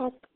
talk